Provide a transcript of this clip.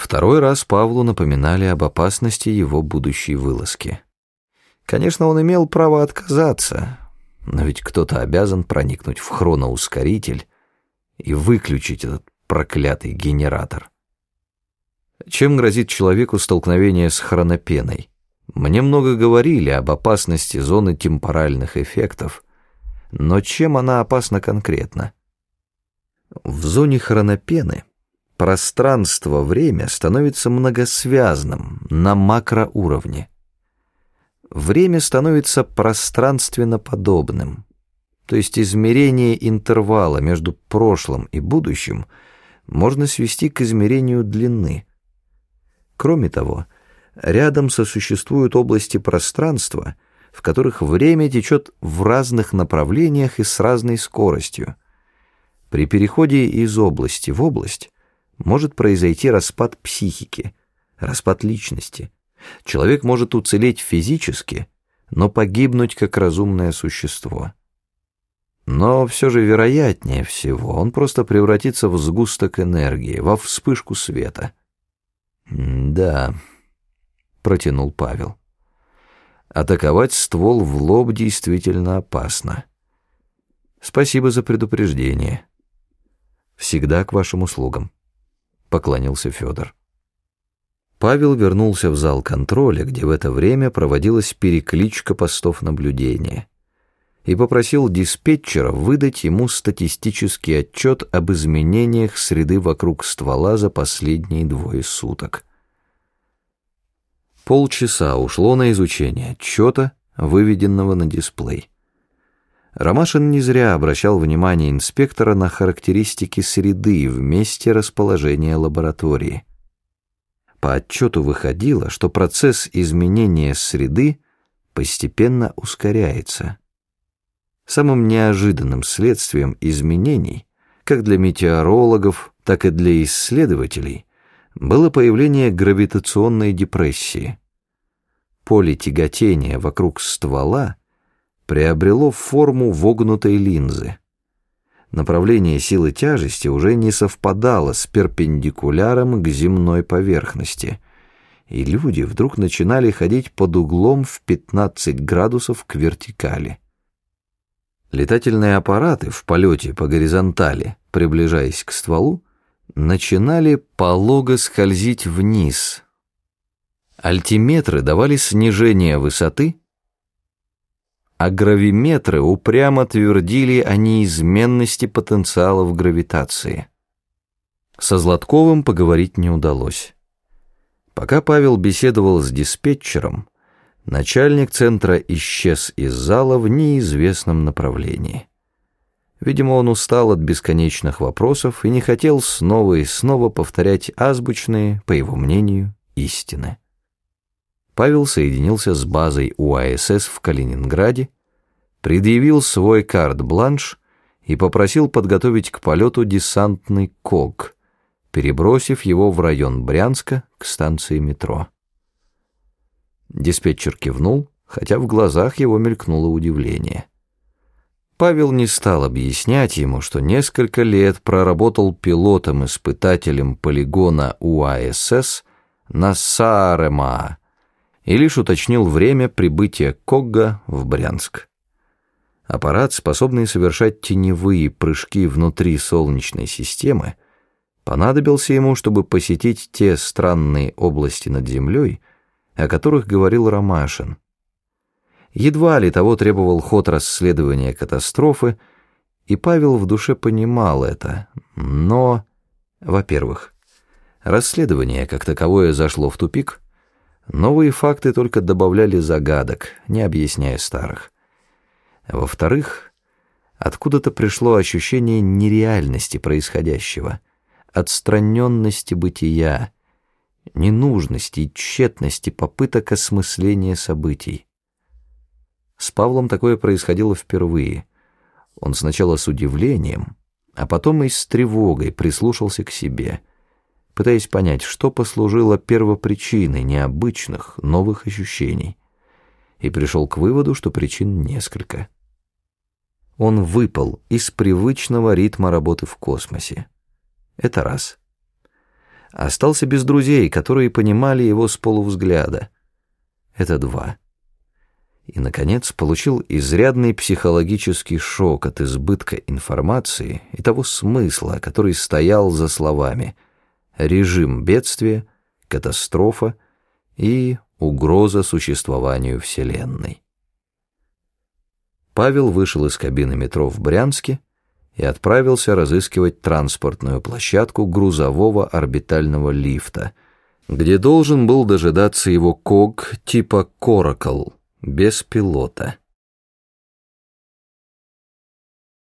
Второй раз Павлу напоминали об опасности его будущей вылазки. Конечно, он имел право отказаться, но ведь кто-то обязан проникнуть в хроноускоритель и выключить этот проклятый генератор. Чем грозит человеку столкновение с хронопеной? Мне много говорили об опасности зоны темпоральных эффектов, но чем она опасна конкретно? В зоне хронопены пространство-время становится многосвязным на макроуровне. Время становится пространственно подобным, то есть измерение интервала между прошлым и будущим можно свести к измерению длины. Кроме того, рядом сосуществуют области пространства, в которых время течет в разных направлениях и с разной скоростью. При переходе из области в область может произойти распад психики, распад личности. Человек может уцелеть физически, но погибнуть как разумное существо. Но все же вероятнее всего он просто превратится в сгусток энергии, во вспышку света. «Да», — протянул Павел. «Атаковать ствол в лоб действительно опасно. Спасибо за предупреждение. Всегда к вашим услугам» поклонился Федор. Павел вернулся в зал контроля, где в это время проводилась перекличка постов наблюдения, и попросил диспетчера выдать ему статистический отчет об изменениях среды вокруг ствола за последние двое суток. Полчаса ушло на изучение отчета, выведенного на дисплей. Ромашин не зря обращал внимание инспектора на характеристики среды в месте расположения лаборатории. По отчету выходило, что процесс изменения среды постепенно ускоряется. Самым неожиданным следствием изменений, как для метеорологов, так и для исследователей, было появление гравитационной депрессии. Поле тяготения вокруг ствола – приобрело форму вогнутой линзы. Направление силы тяжести уже не совпадало с перпендикуляром к земной поверхности, и люди вдруг начинали ходить под углом в 15 градусов к вертикали. Летательные аппараты в полете по горизонтали, приближаясь к стволу, начинали полого скользить вниз. Альтиметры давали снижение высоты, а гравиметры упрямо твердили о неизменности потенциалов гравитации. Со Златковым поговорить не удалось. Пока Павел беседовал с диспетчером, начальник центра исчез из зала в неизвестном направлении. Видимо, он устал от бесконечных вопросов и не хотел снова и снова повторять азбучные, по его мнению, истины. Павел соединился с базой УАСС в Калининграде, предъявил свой карт-бланш и попросил подготовить к полету десантный КОГ, перебросив его в район Брянска к станции метро. Диспетчер кивнул, хотя в глазах его мелькнуло удивление. Павел не стал объяснять ему, что несколько лет проработал пилотом-испытателем полигона УАСС на Саарема, и лишь уточнил время прибытия Когга в Брянск. Аппарат, способный совершать теневые прыжки внутри Солнечной системы, понадобился ему, чтобы посетить те странные области над Землей, о которых говорил Ромашин. Едва ли того требовал ход расследования катастрофы, и Павел в душе понимал это, но, во-первых, расследование как таковое зашло в тупик — Новые факты только добавляли загадок, не объясняя старых. Во-вторых, откуда-то пришло ощущение нереальности происходящего, отстраненности бытия, ненужности и тщетности попыток осмысления событий. С Павлом такое происходило впервые. Он сначала с удивлением, а потом и с тревогой прислушался к себе — пытаясь понять, что послужило первопричиной необычных новых ощущений, и пришел к выводу, что причин несколько. Он выпал из привычного ритма работы в космосе. Это раз. Остался без друзей, которые понимали его с полувзгляда. Это два. И, наконец, получил изрядный психологический шок от избытка информации и того смысла, который стоял за словами «режим бедствия», «катастрофа» и «угроза существованию Вселенной». Павел вышел из кабины метро в Брянске и отправился разыскивать транспортную площадку грузового орбитального лифта, где должен был дожидаться его КОГ типа «Коракл» без пилота.